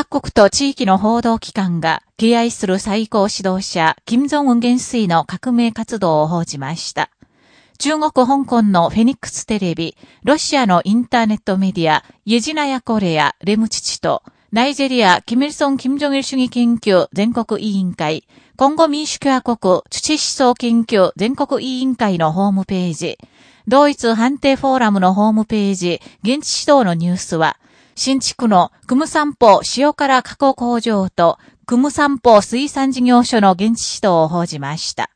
各国と地域の報道機関が敬愛する最高指導者、金正恩元帥の革命活動を報じました。中国香港のフェニックステレビ、ロシアのインターネットメディア、ユジナヤコレア、レムチチと、ナイジェリア、キミルソン・キム・ジョギル主義研究全国委員会、今後民主共和国土思想研究全国委員会のホームページ、同一判定フォーラムのホームページ、現地指導のニュースは、新築のクム散歩塩辛加工工場とクム散歩水産事業所の現地指導を報じました。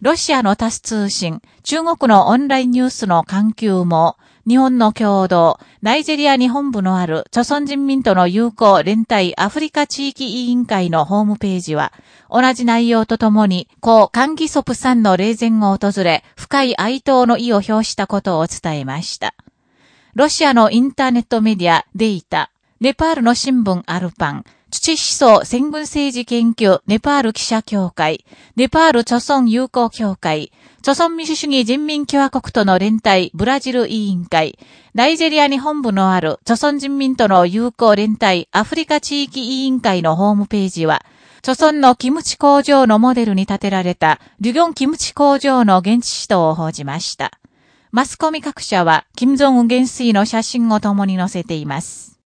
ロシアのタス通信、中国のオンラインニュースの環球も、日本の共同、ナイジェリア日本部のある、著村人民との友好連帯アフリカ地域委員会のホームページは、同じ内容とともに、故カンギソプさんの霊前を訪れ、深い哀悼の意を表したことを伝えました。ロシアのインターネットメディア、データ、ネパールの新聞アルパン、土思想戦軍政治研究ネパール記者協会、ネパール著村友好協会、著村民主主義人民共和国との連帯ブラジル委員会、ナイジェリアに本部のある著村人民との友好連帯アフリカ地域委員会のホームページは、著村のキムチ工場のモデルに建てられた、リュギョンキムチ工場の現地指導を報じました。マスコミ各社は、金正恩元帥の写真を共に載せています。